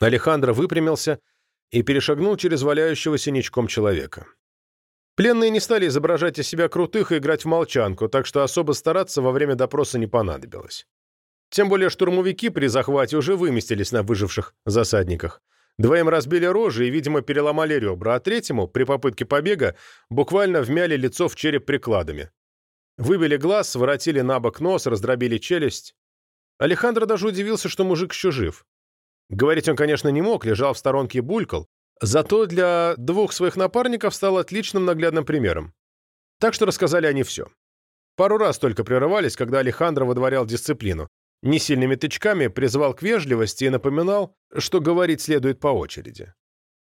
Алехандро выпрямился и перешагнул через валяющегося ничком человека. Пленные не стали изображать из себя крутых и играть в молчанку, так что особо стараться во время допроса не понадобилось. Тем более штурмовики при захвате уже выместились на выживших засадниках. Двоим разбили рожи и, видимо, переломали ребра, а третьему, при попытке побега, буквально вмяли лицо в череп прикладами. Выбили глаз, своротили на бок нос, раздробили челюсть. Алехандро даже удивился, что мужик еще жив. Говорить он, конечно, не мог, лежал в сторонке и булькал, Зато для двух своих напарников стал отличным наглядным примером. Так что рассказали они все. Пару раз только прерывались, когда Алехандро выдворял дисциплину. Не сильными тычками призывал к вежливости и напоминал, что говорить следует по очереди.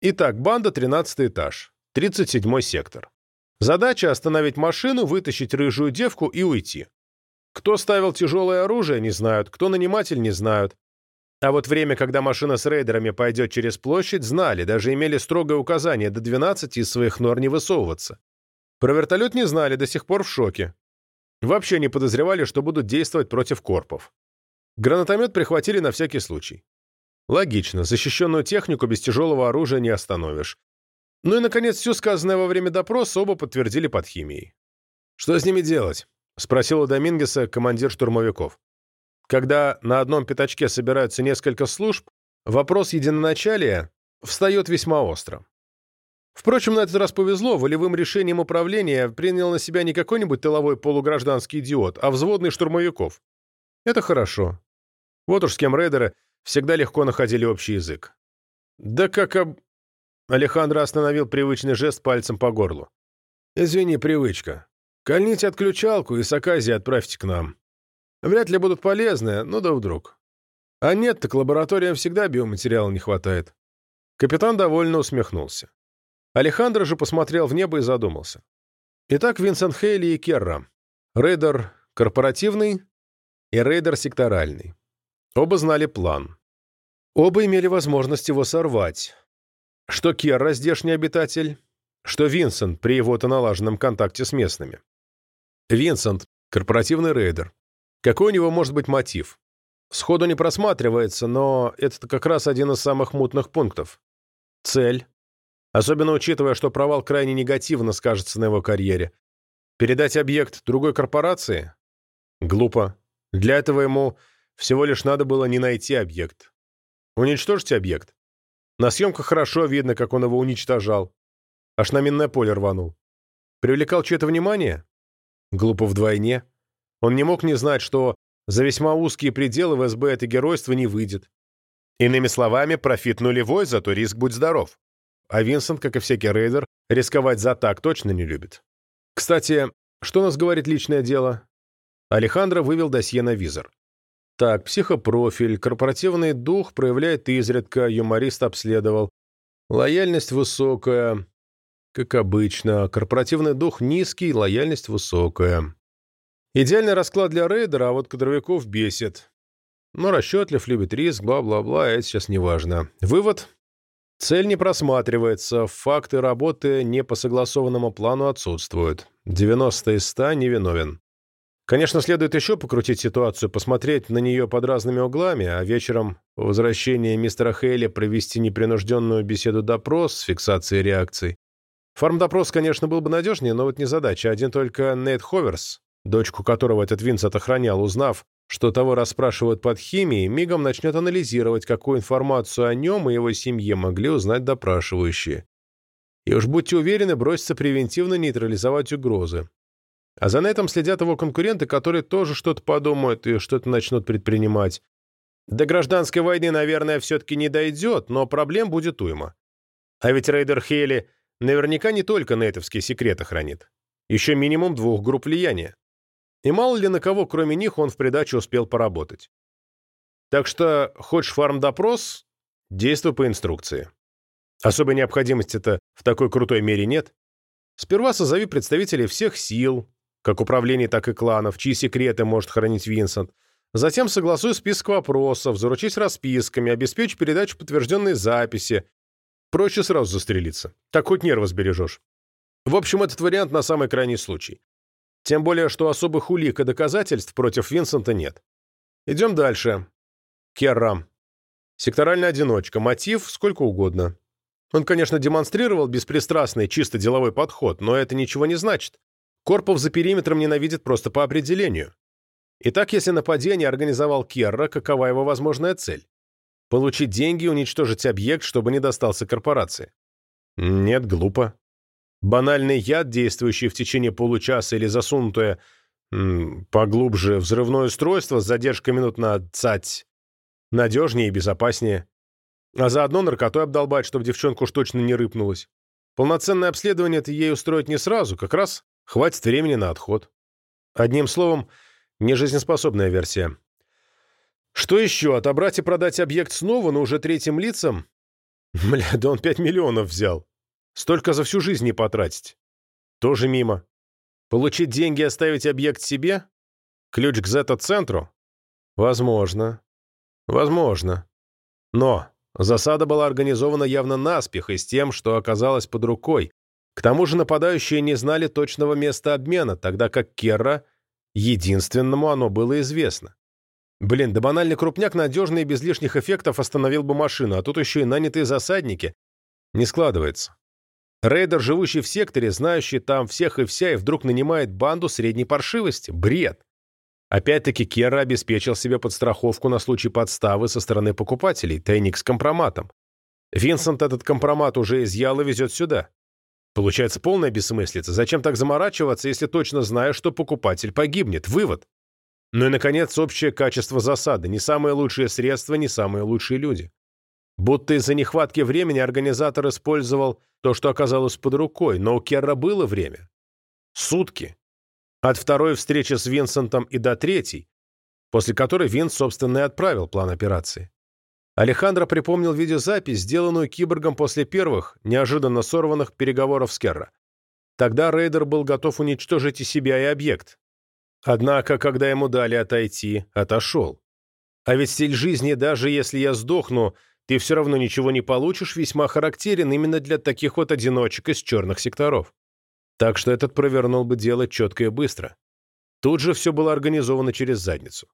Итак, банда 13 этаж, 37 сектор. Задача – остановить машину, вытащить рыжую девку и уйти. Кто ставил тяжелое оружие, не знают, кто наниматель, не знают. А вот время, когда машина с рейдерами пойдет через площадь, знали, даже имели строгое указание до 12 из своих нор не высовываться. Про вертолет не знали, до сих пор в шоке. Вообще не подозревали, что будут действовать против корпов. Гранатомет прихватили на всякий случай. Логично, защищенную технику без тяжелого оружия не остановишь. Ну и, наконец, все сказанное во время допроса оба подтвердили под химией. «Что с ними делать?» — спросил у Домингеса командир штурмовиков. Когда на одном пятачке собираются несколько служб, вопрос единоначалия встает весьма остро. Впрочем, на этот раз повезло, волевым решением управления принял на себя не какой-нибудь тыловой полугражданский идиот, а взводный штурмовиков. Это хорошо. Вот уж с кем рейдеры всегда легко находили общий язык. Да как об... Алехандро остановил привычный жест пальцем по горлу. «Извини, привычка. Кольните отключалку и с оказией отправьте к нам. Вряд ли будут полезны, но да вдруг. А нет, так лабораториям всегда биоматериала не хватает. Капитан довольно усмехнулся. Алехандро же посмотрел в небо и задумался. Итак, Винсент Хейли и Керра. Рейдер корпоративный и рейдер секторальный. Оба знали план. Оба имели возможность его сорвать. Что Керра, здешний обитатель, что Винсент при его-то налаженном контакте с местными. Винсент — корпоративный рейдер. Какой у него может быть мотив? Сходу не просматривается, но это как раз один из самых мутных пунктов. Цель. Особенно учитывая, что провал крайне негативно скажется на его карьере. Передать объект другой корпорации? Глупо. Для этого ему всего лишь надо было не найти объект. Уничтожить объект. На съемках хорошо видно, как он его уничтожал. Аж на минное поле рванул. Привлекал чье-то внимание? Глупо вдвойне. Он не мог не знать, что за весьма узкие пределы в СБ это геройство не выйдет. Иными словами, профит нулевой, зато риск будь здоров. А Винсент, как и всякий рейдер, рисковать за так точно не любит. Кстати, что нас говорит личное дело? Алехандро вывел досье на визор. Так, психопрофиль, корпоративный дух проявляет изредка, юморист обследовал. Лояльность высокая. Как обычно, корпоративный дух низкий, лояльность высокая. Идеальный расклад для рейдера, а вот кадровиков бесит. Но расчетлив, любит риск, бла-бла-бла, это сейчас не важно. Вывод. Цель не просматривается, факты работы не по согласованному плану отсутствуют. 90 из 100 невиновен. Конечно, следует еще покрутить ситуацию, посмотреть на нее под разными углами, а вечером по мистера Хейли провести непринужденную беседу-допрос с фиксацией реакций. Фарм-допрос, конечно, был бы надежнее, но вот не задача. Один только Нейт Ховерс дочку которого этот Винсент охранял, узнав, что того расспрашивают под химией, мигом начнет анализировать, какую информацию о нем и его семье могли узнать допрашивающие. И уж будьте уверены, бросится превентивно нейтрализовать угрозы. А за этим следят его конкуренты, которые тоже что-то подумают и что-то начнут предпринимать. До гражданской войны, наверное, все-таки не дойдет, но проблем будет уйма. А ведь Рейдер Хейли наверняка не только нейтовские секреты хранит. Еще минимум двух групп влияния. И мало ли на кого, кроме них, он в придачу успел поработать. Так что, хочешь фарм-допрос, действуй по инструкции. Особой необходимости-то в такой крутой мере нет. Сперва созови представителей всех сил, как управлений, так и кланов, чьи секреты может хранить Винсент. Затем согласуй список вопросов, заручись расписками, обеспечь передачу подтвержденной записи. Проще сразу застрелиться. Так хоть нервы сбережешь. В общем, этот вариант на самый крайний случай. Тем более, что особых улик и доказательств против Винсента нет. Идем дальше. Керрам. Секторальный одиночка, мотив сколько угодно. Он, конечно, демонстрировал беспристрастный, чисто деловой подход, но это ничего не значит. Корпов за периметром ненавидит просто по определению. Итак, если нападение организовал Керра, какова его возможная цель? Получить деньги и уничтожить объект, чтобы не достался корпорации? Нет, глупо. Банальный яд, действующий в течение получаса или засунутое поглубже взрывное устройство с задержкой минут на цать, надежнее и безопаснее. А заодно наркотой обдолбать, чтобы девчонку уж точно не рыпнулась. Полноценное обследование ты ей устроить не сразу, как раз хватит времени на отход. Одним словом, нежизнеспособная версия. Что еще? Отобрать и продать объект снова, но уже третьим лицам? Бля, да он пять миллионов взял. Столько за всю жизнь не потратить. Тоже мимо. Получить деньги и оставить объект себе? Ключ к зета-центру? Возможно. Возможно. Но засада была организована явно наспех и с тем, что оказалось под рукой. К тому же нападающие не знали точного места обмена, тогда как Керра единственному оно было известно. Блин, да банальный крупняк надежный и без лишних эффектов остановил бы машину, а тут еще и нанятые засадники. Не складывается. Рейдер, живущий в секторе, знающий там всех и вся, и вдруг нанимает банду средней паршивости. Бред. Опять-таки Керра обеспечил себе подстраховку на случай подставы со стороны покупателей, тайник с компроматом. Винсент этот компромат уже изъял и везет сюда. Получается полная бессмыслица. Зачем так заморачиваться, если точно знаешь, что покупатель погибнет? Вывод. Ну и, наконец, общее качество засады. Не самые лучшие средства, не самые лучшие люди. Будто из-за нехватки времени организатор использовал то, что оказалось под рукой, но у Керра было время. Сутки. От второй встречи с Винсентом и до третьей, после которой Винс, собственно, и отправил план операции. Алехандро припомнил видеозапись, сделанную киборгом после первых, неожиданно сорванных переговоров с Керра. Тогда рейдер был готов уничтожить и себя, и объект. Однако, когда ему дали отойти, отошел. А ведь стиль жизни, даже если я сдохну, ты все равно ничего не получишь, весьма характерен именно для таких вот одиночек из черных секторов. Так что этот провернул бы дело четко и быстро. Тут же все было организовано через задницу.